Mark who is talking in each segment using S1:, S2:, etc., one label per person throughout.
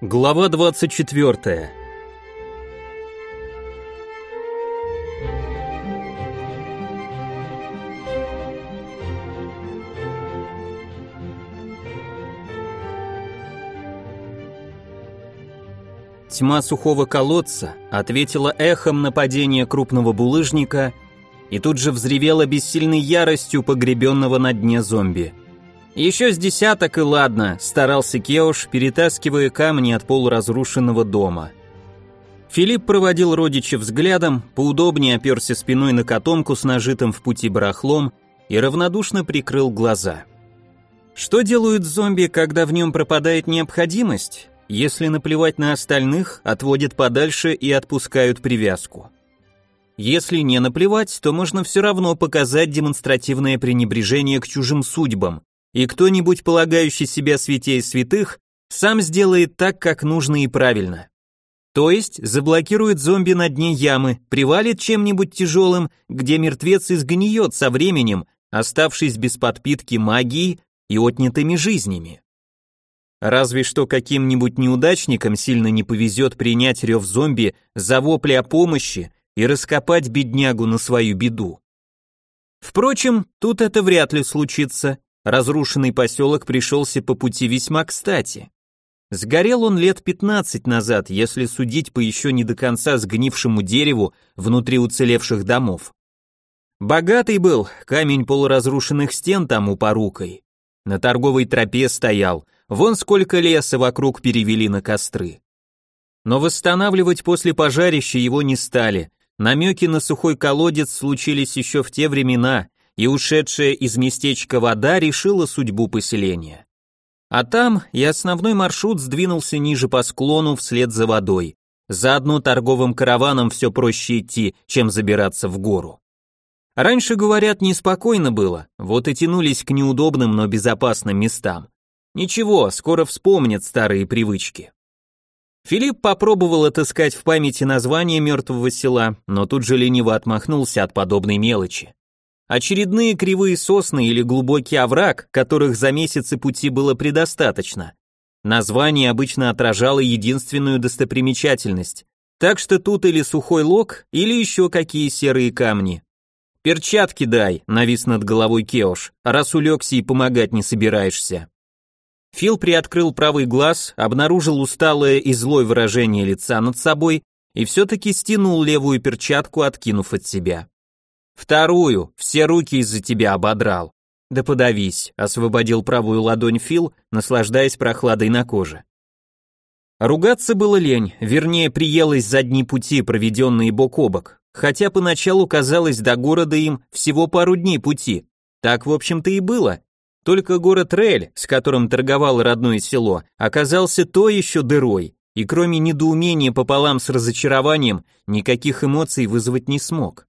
S1: Глава 24. Тьма сухого колодца ответила эхом на падение крупного булыжника и тут же взревела бессильной яростью погребенного на дне зомби. Еще с десяток и ладно, старался Кеуш, перетаскивая камни от полуразрушенного дома. Филипп проводил родича взглядом, поудобнее оперся спиной на котомку с нажитым в пути барахлом и равнодушно прикрыл глаза. Что делают зомби, когда в нем пропадает необходимость? Если наплевать на остальных, отводят подальше и отпускают привязку. Если не наплевать, то можно все равно показать демонстративное пренебрежение к чужим судьбам, и кто-нибудь, полагающий себя святей святых, сам сделает так, как нужно и правильно. То есть заблокирует зомби на дне ямы, привалит чем-нибудь тяжелым, где мертвец изгниет со временем, оставшись без подпитки магии и отнятыми жизнями. Разве что каким-нибудь неудачникам сильно не повезет принять рев зомби за вопли о помощи и раскопать беднягу на свою беду. Впрочем, тут это вряд ли случится, разрушенный поселок пришелся по пути весьма кстати. Сгорел он лет 15 назад, если судить по еще не до конца сгнившему дереву внутри уцелевших домов. Богатый был, камень полуразрушенных стен там упорукой. На торговой тропе стоял, вон сколько леса вокруг перевели на костры. Но восстанавливать после пожарища его не стали, намеки на сухой колодец случились еще в те времена, и ушедшая из местечка вода решила судьбу поселения. А там и основной маршрут сдвинулся ниже по склону вслед за водой. Заодно торговым караваном все проще идти, чем забираться в гору. Раньше, говорят, неспокойно было, вот и тянулись к неудобным, но безопасным местам. Ничего, скоро вспомнят старые привычки. Филипп попробовал отыскать в памяти название мертвого села, но тут же лениво отмахнулся от подобной мелочи. Очередные кривые сосны или глубокий овраг, которых за месяцы пути было предостаточно. Название обычно отражало единственную достопримечательность, так что тут или сухой лог, или еще какие серые камни. «Перчатки дай», — навис над головой Кеош, раз улегся и помогать не собираешься. Фил приоткрыл правый глаз, обнаружил усталое и злое выражение лица над собой и все-таки стянул левую перчатку, откинув от себя. Вторую, все руки из-за тебя ободрал. Да подавись, освободил правую ладонь Фил, наслаждаясь прохладой на коже. Ругаться было лень, вернее, приелось за дни пути, проведенные бок о бок, хотя поначалу казалось до города им всего пару дней пути. Так, в общем-то, и было. Только город Рель, с которым торговало родное село, оказался то еще дырой, и кроме недоумения пополам с разочарованием, никаких эмоций вызвать не смог.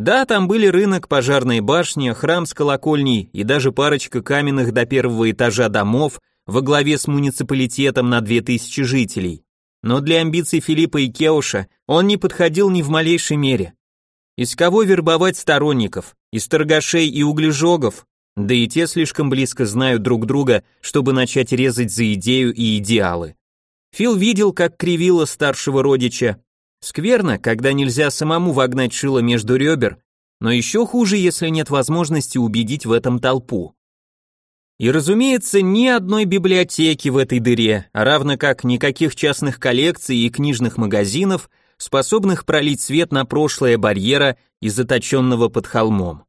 S1: Да, там были рынок, пожарная башня, храм с колокольней и даже парочка каменных до первого этажа домов во главе с муниципалитетом на 2000 жителей. Но для амбиций Филиппа и Кеуша он не подходил ни в малейшей мере. Из кого вербовать сторонников? Из торгашей и углежогов? Да и те слишком близко знают друг друга, чтобы начать резать за идею и идеалы. Фил видел, как кривила старшего родича, Скверно, когда нельзя самому вогнать шило между ребер, но еще хуже, если нет возможности убедить в этом толпу. И, разумеется, ни одной библиотеки в этой дыре, равно как никаких частных коллекций и книжных магазинов, способных пролить свет на прошлое барьера и заточенного под холмом.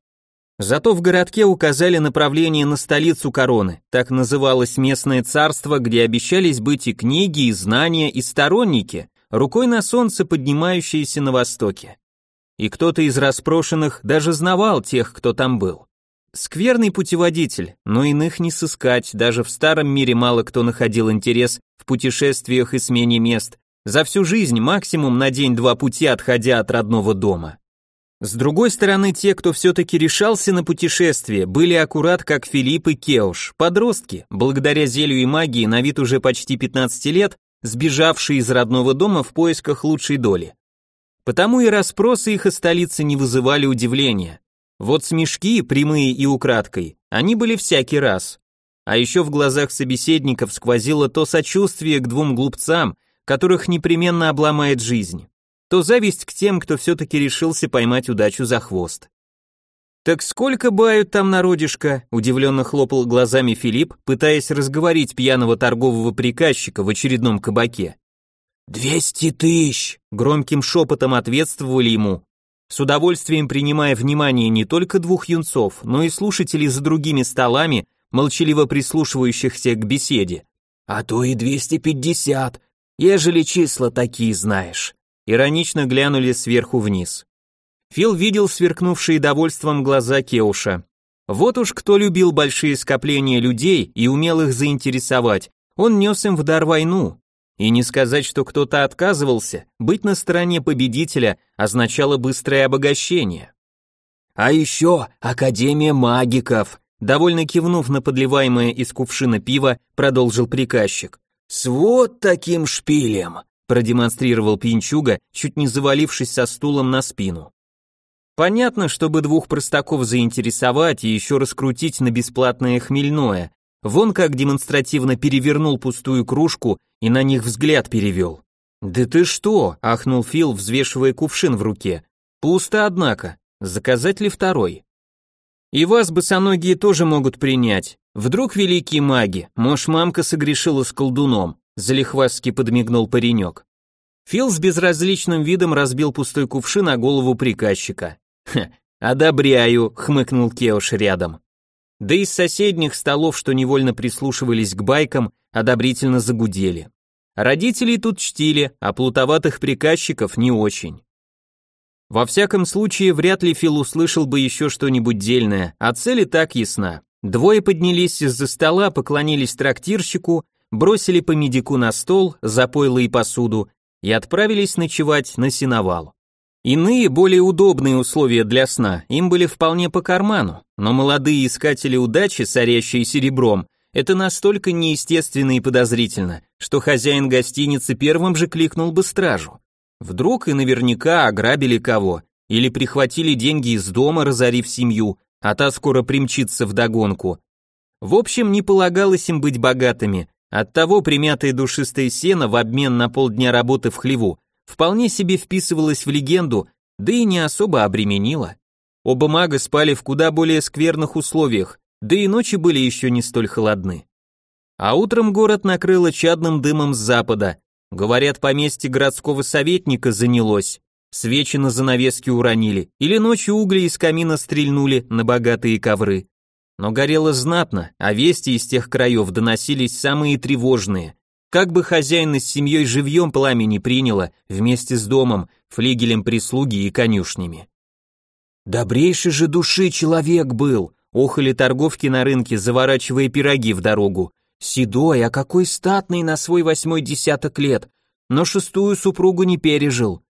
S1: Зато в городке указали направление на столицу короны, так называлось местное царство, где обещались быть и книги, и знания, и сторонники, рукой на солнце, поднимающееся на востоке. И кто-то из распрошенных даже знавал тех, кто там был. Скверный путеводитель, но иных не сыскать, даже в старом мире мало кто находил интерес в путешествиях и смене мест, за всю жизнь максимум на день-два пути отходя от родного дома. С другой стороны, те, кто все-таки решался на путешествие, были аккурат как Филипп и Кеуш, подростки, благодаря зелью и магии на вид уже почти 15 лет, сбежавшие из родного дома в поисках лучшей доли. Потому и расспросы их о столице не вызывали удивления. Вот смешки, прямые и украдкой, они были всякий раз. а еще в глазах собеседников сквозило то сочувствие к двум глупцам, которых непременно обломает жизнь, то зависть к тем, кто все-таки решился поймать удачу за хвост. «Так сколько бают там народишко?» – удивленно хлопал глазами Филипп, пытаясь разговорить пьяного торгового приказчика в очередном кабаке. «Двести тысяч!» – громким шепотом ответствовали ему, с удовольствием принимая внимание не только двух юнцов, но и слушателей за другими столами, молчаливо прислушивающихся к беседе. «А то и двести пятьдесят, ежели числа такие знаешь». Иронично глянули сверху вниз. Фил видел сверкнувшие довольством глаза Кеуша. Вот уж кто любил большие скопления людей и умел их заинтересовать, он нес им в дар войну. И не сказать, что кто-то отказывался, быть на стороне победителя означало быстрое обогащение. А еще Академия магиков, довольно кивнув на подливаемое из кувшина пиво, продолжил приказчик. С вот таким шпилем, продемонстрировал пинчуга, чуть не завалившись со стулом на спину. Понятно, чтобы двух простаков заинтересовать и еще раскрутить на бесплатное хмельное. Вон как демонстративно перевернул пустую кружку и на них взгляд перевел. «Да ты что?» – ахнул Фил, взвешивая кувшин в руке. «Пусто, однако. Заказать ли второй?» «И вас, босоногие, тоже могут принять. Вдруг великие маги, может, мамка согрешила с колдуном?» – залихвастски подмигнул паренек. Фил с безразличным видом разбил пустой кувшин о голову приказчика. «Ха, одобряю», — хмыкнул Кеош рядом. Да из соседних столов, что невольно прислушивались к байкам, одобрительно загудели. Родителей тут чтили, а плутоватых приказчиков не очень. Во всяком случае, вряд ли Фил услышал бы еще что-нибудь дельное, а цель и так ясна. Двое поднялись из-за стола, поклонились трактирщику, бросили по медику на стол, за пойло и посуду, и отправились ночевать на сеновал. Иные, более удобные условия для сна им были вполне по карману, но молодые искатели удачи, сорящие серебром, это настолько неестественно и подозрительно, что хозяин гостиницы первым же кликнул бы стражу. Вдруг и наверняка ограбили кого, или прихватили деньги из дома, разорив семью, а та скоро примчится вдогонку. В общем, не полагалось им быть богатыми, оттого примятое душистое сено в обмен на полдня работы в хлеву вполне себе вписывалась в легенду, да и не особо обременила. Оба мага спали в куда более скверных условиях, да и ночи были еще не столь холодны. А утром город накрыло чадным дымом с запада. Говорят, поместье городского советника занялось. Свечи на занавески уронили, или ночью угли из камина стрельнули на богатые ковры. Но горело знатно, а вести из тех краев доносились самые тревожные. Как бы хозяин с семьей живьем пламени приняло, вместе с домом, флигелем прислуги и конюшнями. Добрейший же души человек был, охали торговки на рынке, заворачивая пироги в дорогу. Седой, а какой статный на свой восьмой десяток лет, но шестую супругу не пережил.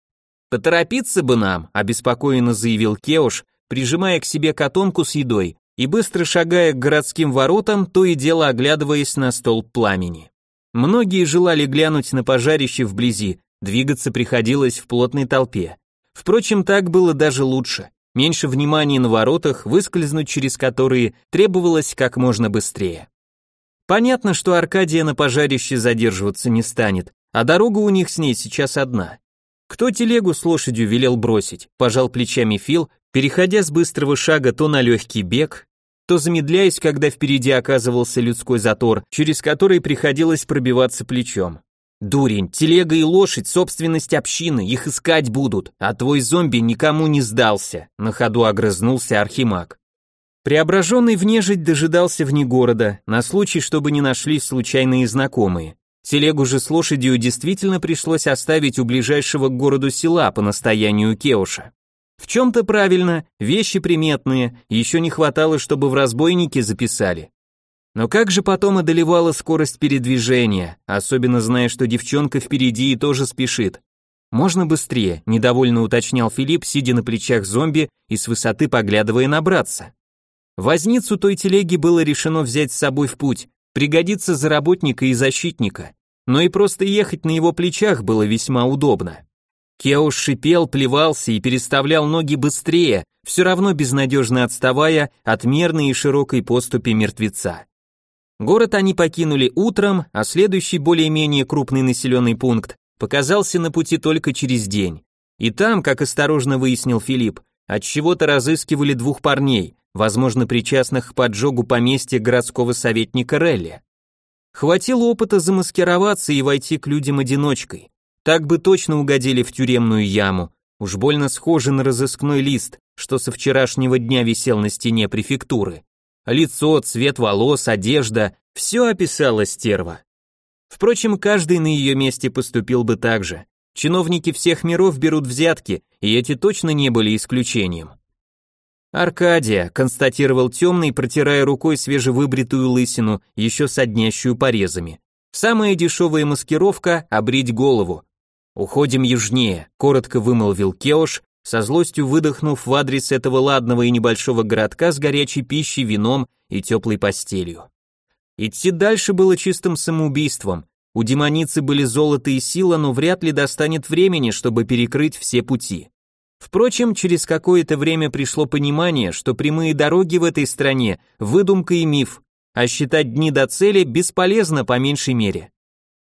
S1: Поторопиться бы нам, обеспокоенно заявил Кеуш, прижимая к себе котомку с едой и быстро шагая к городским воротам, то и дело оглядываясь на столб пламени. Многие желали глянуть на пожарище вблизи, двигаться приходилось в плотной толпе. Впрочем, так было даже лучше. Меньше внимания на воротах, выскользнуть через которые требовалось как можно быстрее. Понятно, что Аркадия на пожарище задерживаться не станет, а дорога у них с ней сейчас одна. Кто телегу с лошадью велел бросить, пожал плечами Фил, переходя с быстрого шага то на легкий бег, то замедляясь, когда впереди оказывался людской затор, через который приходилось пробиваться плечом. Дурень, телега и лошадь — собственность общины, их искать будут, а твой зомби никому не сдался, на ходу огрызнулся Архимаг. Преображенный в нежить дожидался вне города, на случай, чтобы не нашлись случайные знакомые. Телегу же с лошадью действительно пришлось оставить у ближайшего к городу села по настоянию Кеуша. В чем-то правильно, вещи приметные, еще не хватало, чтобы в разбойники записали. Но как же потом одолевала скорость передвижения, особенно зная, что девчонка впереди и тоже спешит. Можно быстрее, недовольно уточнял Филипп, сидя на плечах зомби и с высоты поглядывая на братца. Возницу той телеги было решено взять с собой в путь, пригодится за работника и защитника, но и просто ехать на его плечах было весьма удобно. Кеуш шипел, плевался и переставлял ноги быстрее, все равно безнадежно отставая от мерной и широкой поступи мертвеца. Город они покинули утром, а следующий более-менее крупный населенный пункт показался на пути только через день. И там, как осторожно выяснил Филипп, от чего-то разыскивали двух парней, возможно, причастных к поджогу поместья городского советника Релли. Хватило опыта замаскироваться и войти к людям одиночкой. Так бы точно угодили в тюремную яму. Уж больно схоже на разыскной лист, что со вчерашнего дня висел на стене префектуры. Лицо, цвет волос, одежда – все описала стерва. Впрочем, каждый на ее месте поступил бы так же. Чиновники всех миров берут взятки, и эти точно не были исключением. Аркадия, констатировал темный, протирая рукой свежевыбритую лысину, еще соднящую порезами. Самая дешевая маскировка – обрить голову. Уходим южнее, коротко вымолвил Кеош, со злостью выдохнув в адрес этого ладного и небольшого городка с горячей пищей, вином и теплой постелью. Идти дальше было чистым самоубийством. У демоницы были золото и сила, но вряд ли достанет времени, чтобы перекрыть все пути. Впрочем, через какое-то время пришло понимание, что прямые дороги в этой стране – выдумка и миф, а считать дни до цели бесполезно по меньшей мере.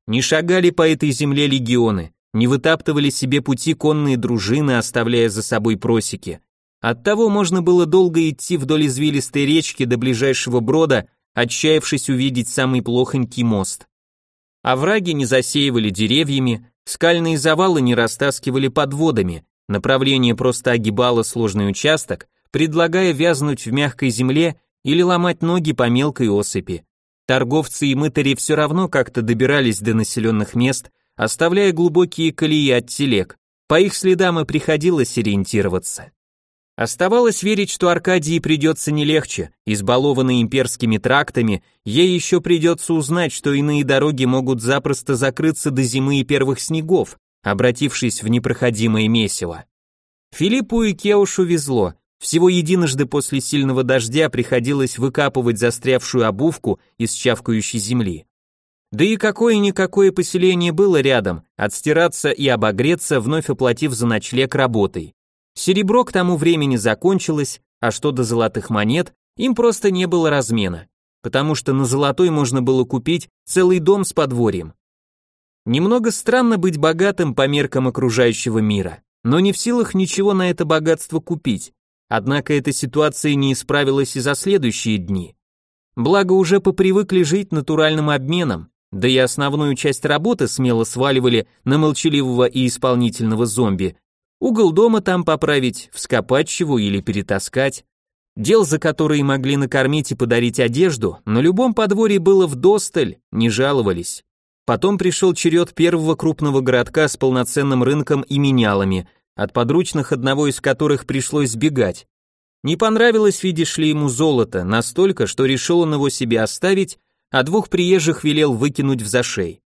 S1: Не шагали по этой земле легионы, не вытаптывали себе пути конные дружины, оставляя за собой просеки. Оттого можно было долго идти вдоль извилистой речки до ближайшего брода, отчаявшись увидеть самый плохонький мост. Овраги не засеивали деревьями, скальные завалы не растаскивали подводами, направление просто огибало сложный участок, предлагая вязнуть в мягкой земле или ломать ноги по мелкой осыпи. Торговцы и мытари все равно как-то добирались до населенных мест, оставляя глубокие колеи от телег. По их следам и приходилось ориентироваться. Оставалось верить, что Аркадии придется не легче, избалованной имперскими трактами, ей еще придется узнать, что иные дороги могут запросто закрыться до зимы и первых снегов, обратившись в непроходимое месиво. Филиппу и Кеушу везло, всего единожды после сильного дождя приходилось выкапывать застрявшую обувку из чавкающей земли. Да и какое-никакое поселение было рядом, отстираться и обогреться, вновь оплатив за ночлег работой. Серебро к тому времени закончилось, а что до золотых монет, им просто не было размена, потому что на золотой можно было купить целый дом с подворьем. Немного странно быть богатым по меркам окружающего мира, но не в силах ничего на это богатство купить. Однако эта ситуация не исправилась и за следующие дни. Благо уже попривыкли жить натуральным обменом, да и основную часть работы смело сваливали на молчаливого и исполнительного зомби. Угол дома там поправить, вскопать чего или перетаскать. Дел, за которые могли накормить и подарить одежду, на любом подворье было вдосталь, не жаловались. Потом пришел черед первого крупного городка с полноценным рынком и менялами, от подручных одного из которых пришлось сбегать. Не понравилось, видишь ли, ему золото, настолько, что решил он его себе оставить а двух приезжих велел выкинуть в зашей.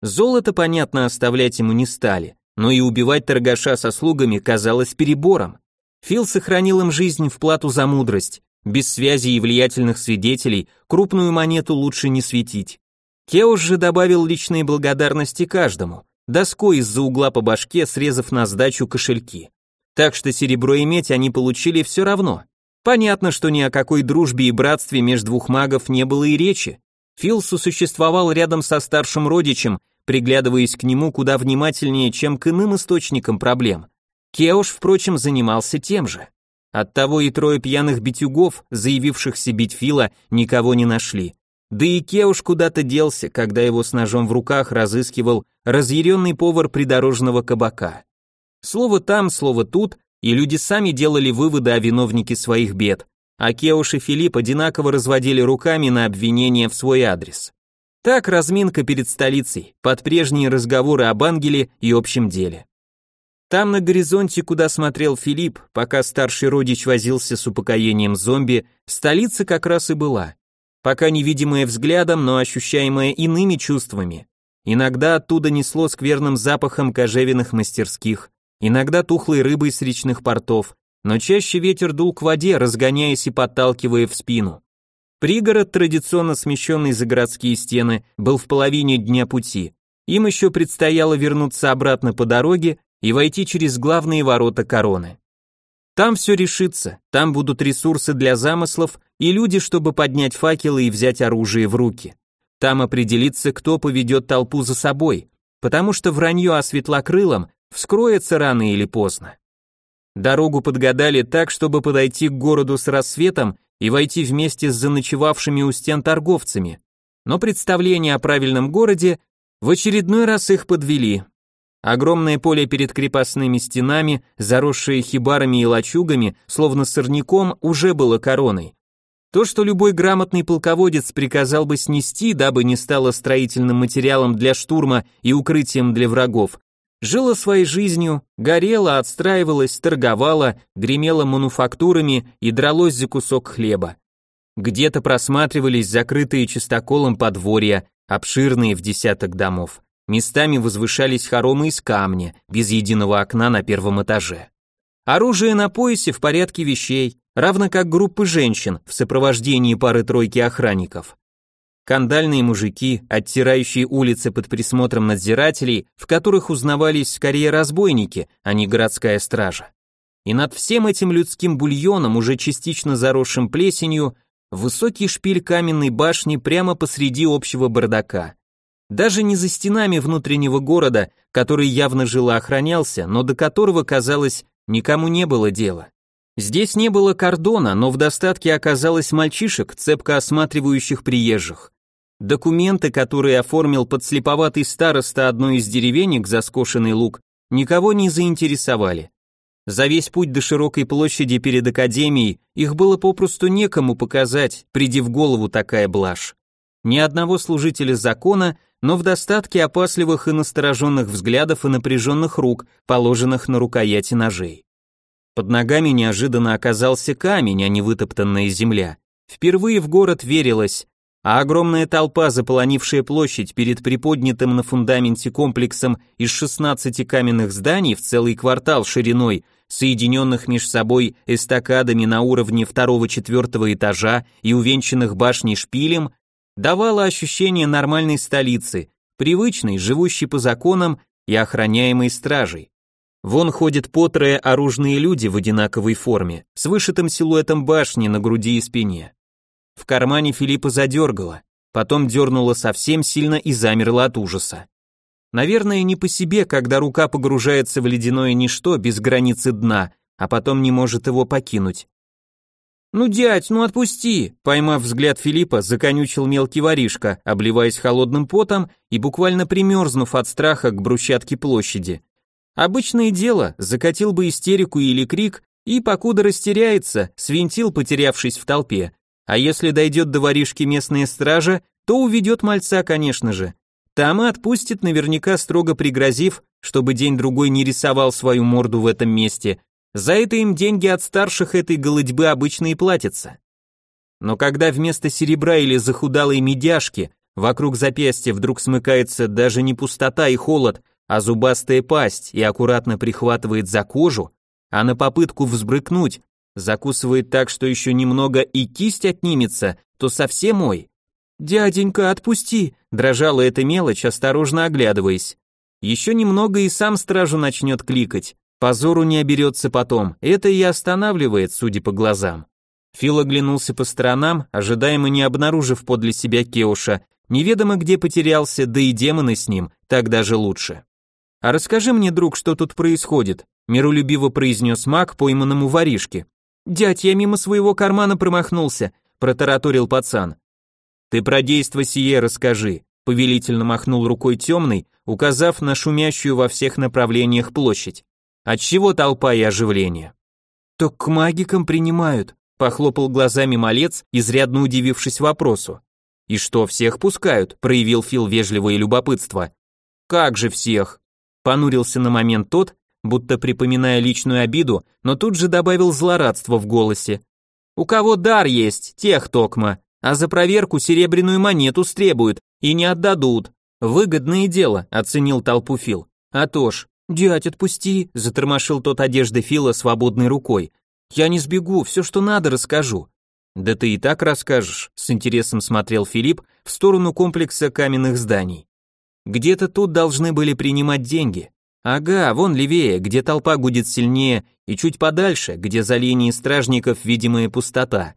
S1: Золото, понятно, оставлять ему не стали, но и убивать торгаша со слугами казалось перебором. Фил сохранил им жизнь в плату за мудрость, без связи и влиятельных свидетелей крупную монету лучше не светить. Кеуш же добавил личные благодарности каждому, доской из-за угла по башке, срезав на сдачу кошельки. Так что серебро и медь они получили все равно. Понятно, что ни о какой дружбе и братстве между двух магов не было и речи, Фил существовал рядом со старшим родичем, приглядываясь к нему куда внимательнее, чем к иным источникам проблем. Кеуш, впрочем, занимался тем же. Оттого и трое пьяных битюгов, заявившихся бить Фила, никого не нашли. Да и Кеуш куда-то делся, когда его с ножом в руках разыскивал разъяренный повар придорожного кабака. Слово там, слово тут, и люди сами делали выводы о виновнике своих бед, а Кеуш и Филипп одинаково разводили руками на обвинения в свой адрес. Так разминка перед столицей, под прежние разговоры об ангеле и общем деле. Там на горизонте, куда смотрел Филипп, пока старший родич возился с упокоением зомби, столица как раз и была. Пока невидимая взглядом, но ощущаемая иными чувствами. Иногда оттуда несло скверным запахом кожевенных мастерских, иногда тухлой рыбой с речных портов, но чаще ветер дул к воде, разгоняясь и подталкивая в спину. Пригород, традиционно смещенный за городские стены, был в половине дня пути. Им еще предстояло вернуться обратно по дороге и войти через главные ворота короны. Там все решится, там будут ресурсы для замыслов и люди, чтобы поднять факелы и взять оружие в руки. Там определится, кто поведет толпу за собой, потому что вранье о светлокрылом вскроется рано или поздно. Дорогу подгадали так, чтобы подойти к городу с рассветом и войти вместе с заночевавшими у стен торговцами. Но представление о правильном городе в очередной раз их подвели. Огромное поле перед крепостными стенами, заросшее хибарами и лачугами, словно сорняком, уже было короной. То, что любой грамотный полководец приказал бы снести, дабы не стало строительным материалом для штурма и укрытием для врагов, жило своей жизнью, горело, отстраивалось, торговало, гремело мануфактурами и дралось за кусок хлеба. Где-то просматривались закрытые чистоколом подворья, обширные в десяток домов. Местами возвышались хоромы из камня, без единого окна на первом этаже. Оружие на поясе в порядке вещей, равно как группы женщин в сопровождении пары-тройки охранников. Кандальные мужики, оттирающие улицы под присмотром надзирателей, в которых узнавались скорее разбойники, а не городская стража. И над всем этим людским бульоном, уже частично заросшим плесенью, высокий шпиль каменной башни прямо посреди общего бардака. Даже не за стенами внутреннего города, который явно жило охранялся, но до которого, казалось, никому не было дела. Здесь не было кордона, но в достатке оказалось мальчишек, цепко осматривающих приезжих. Документы, которые оформил подслеповатый староста одной из деревенек за скошенный луг, никого не заинтересовали. За весь путь до широкой площади перед академией их было попросту некому показать, приди в голову такая блажь. Ни одного служителя закона но в достатке опасливых и настороженных взглядов и напряженных рук, положенных на рукояти ножей. Под ногами неожиданно оказался камень, а не вытоптанная земля. Впервые в город верилось, а огромная толпа, заполонившая площадь перед приподнятым на фундаменте комплексом из 16 каменных зданий в целый квартал шириной, соединенных меж собой эстакадами на уровне второго-четвертого этажа и увенчанных башней шпилем, давало ощущение нормальной столицы, привычной, живущей по законам и охраняемой стражей. Вон ходят потрое оружные люди в одинаковой форме, с вышитым силуэтом башни на груди и спине. В кармане Филиппа задергало, потом дернуло совсем сильно и замерло от ужаса. Наверное, не по себе, когда рука погружается в ледяное ничто без границы дна, а потом не может его покинуть. «Ну, дядь, ну отпусти!» Поймав взгляд Филиппа, законючил мелкий воришка, обливаясь холодным потом и буквально примерзнув от страха к брусчатке площади. Обычное дело, закатил бы истерику или крик, и, покуда растеряется, свинтил, потерявшись в толпе. А если дойдет до воришки местная стража, то уведет мальца, конечно же. Там и отпустит, наверняка строго пригрозив, чтобы день-другой не рисовал свою морду в этом месте, за это им деньги от старших этой голодьбы обычно и платятся. Но когда вместо серебра или захудалой медяшки вокруг запястья вдруг смыкается даже не пустота и холод, а зубастая пасть и аккуратно прихватывает за кожу, а на попытку взбрыкнуть закусывает так, что еще немного и кисть отнимется, то совсем мой. «Дяденька, отпусти!» – дрожала эта мелочь, осторожно оглядываясь. Еще немного и сам стражу начнет кликать, Позору не оберется потом, это и останавливает, судя по глазам. Фил оглянулся по сторонам, ожидаемо не обнаружив подле себя Кеуша, неведомо где потерялся, да и демоны с ним, так даже лучше. «А расскажи мне, друг, что тут происходит», миролюбиво произнес маг пойманному воришке. «Дядь, я мимо своего кармана промахнулся», протараторил пацан. «Ты про действо сие расскажи», повелительно махнул рукой темный, указав на шумящую во всех направлениях площадь. Отчего толпа и оживление? Так к магикам принимают, похлопал глазами малец, изрядно удивившись вопросу. И что, всех пускают? проявил Фил вежливое любопытство. Как же всех? Понурился на момент тот, будто припоминая личную обиду, но тут же добавил злорадство в голосе. У кого дар есть, тех токма, а за проверку серебряную монету стребуют и не отдадут. Выгодное дело, оценил толпу Фил. А то ж, «Дядь, отпусти!» – затормошил тот одежды Фила свободной рукой. «Я не сбегу, все, что надо, расскажу». «Да ты и так расскажешь», – с интересом смотрел Филипп в сторону комплекса каменных зданий. Где-то тут должны были принимать деньги, Ага, вон левее, где толпа гудит сильнее, и чуть подальше, где за линией стражников видимая пустота.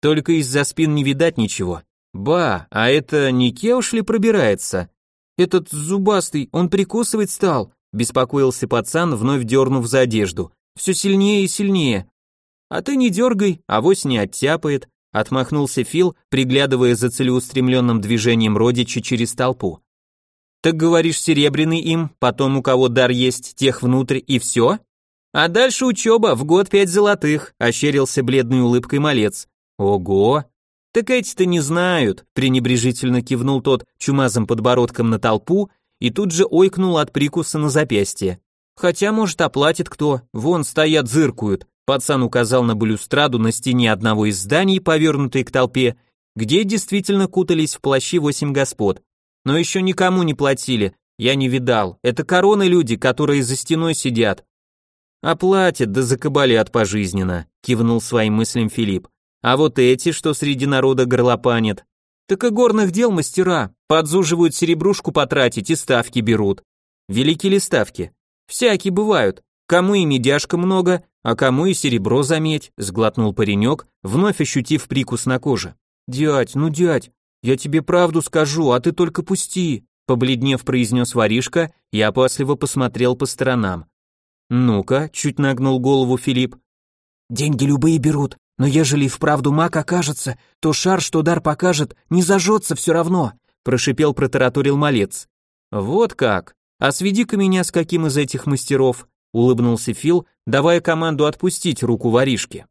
S1: Только из-за спин не видать ничего. Ба, а это не Кеуш ли пробирается? Этот зубастый, он прикусывать стал, беспокоился пацан, вновь дернув за одежду. Все сильнее и сильнее. А ты не дергай, авось не оттяпает, отмахнулся Фил, приглядывая за целеустремленным движением родича через толпу. Так говоришь, серебряный им, потом у кого дар есть, тех внутрь и все? А дальше учеба, в год пять золотых, ощерился бледной улыбкой малец. Ого! Так эти-то не знают, пренебрежительно кивнул тот чумазым подбородком на толпу и тут же ойкнул от прикуса на запястье. Хотя, может, оплатит кто, вон стоят, зыркают. Пацан указал на балюстраду на стене одного из зданий, повернутой к толпе, где действительно кутались в плащи восемь господ. Но еще никому не платили, я не видал. Это короны люди, которые за стеной сидят. Оплатят, да закабалят пожизненно, кивнул своим мыслям Филипп. А вот эти, что среди народа горлопанят, так и горных дел мастера, подзуживают серебрушку потратить и ставки берут. Велики ли ставки? Всякие бывают. Кому и медяшка много, а кому и серебро заметь, сглотнул паренек, вновь ощутив прикус на коже. Дядь, ну дядь, я тебе правду скажу, а ты только пусти, побледнев произнес воришка и опасливо посмотрел по сторонам. Ну-ка, чуть нагнул голову Филипп. Деньги любые берут, но ежели вправду маг окажется, то шар, что дар покажет, не зажжется все равно, прошипел протараторил малец. Вот как. А сведи-ка меня с каким из этих мастеров, улыбнулся Фил, давая команду отпустить руку воришки.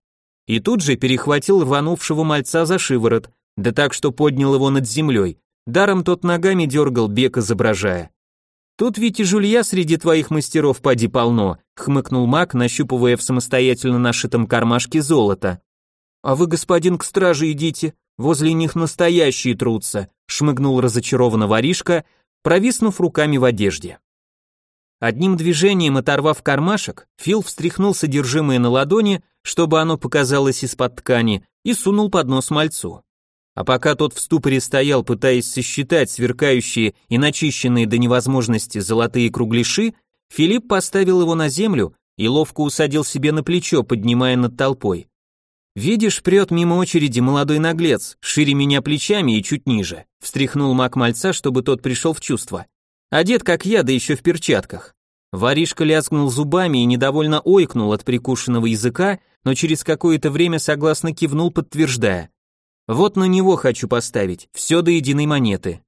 S1: И тут же перехватил рванувшего мальца за шиворот, да так, что поднял его над землей. Даром тот ногами дергал, бег изображая. Тут ведь и жулья среди твоих мастеров поди полно, хмыкнул маг, нащупывая в самостоятельно нашитом кармашке золото. «А вы, господин, к страже идите, возле них настоящие трутся», шмыгнул разочарованно воришка, провиснув руками в одежде. Одним движением оторвав кармашек, Фил встряхнул содержимое на ладони, чтобы оно показалось из-под ткани, и сунул под нос мальцу. А пока тот в ступоре стоял, пытаясь сосчитать сверкающие и начищенные до невозможности золотые кругляши, Филипп поставил его на землю и ловко усадил себе на плечо, поднимая над толпой. «Видишь, прет мимо очереди молодой наглец, шире меня плечами и чуть ниже», встряхнул маг мальца, чтобы тот пришел в чувство. Одет как я, да еще в перчатках. Воришка лязгнул зубами и недовольно ойкнул от прикушенного языка, но через какое-то время согласно кивнул, подтверждая. «Вот на него хочу поставить, все до единой монеты».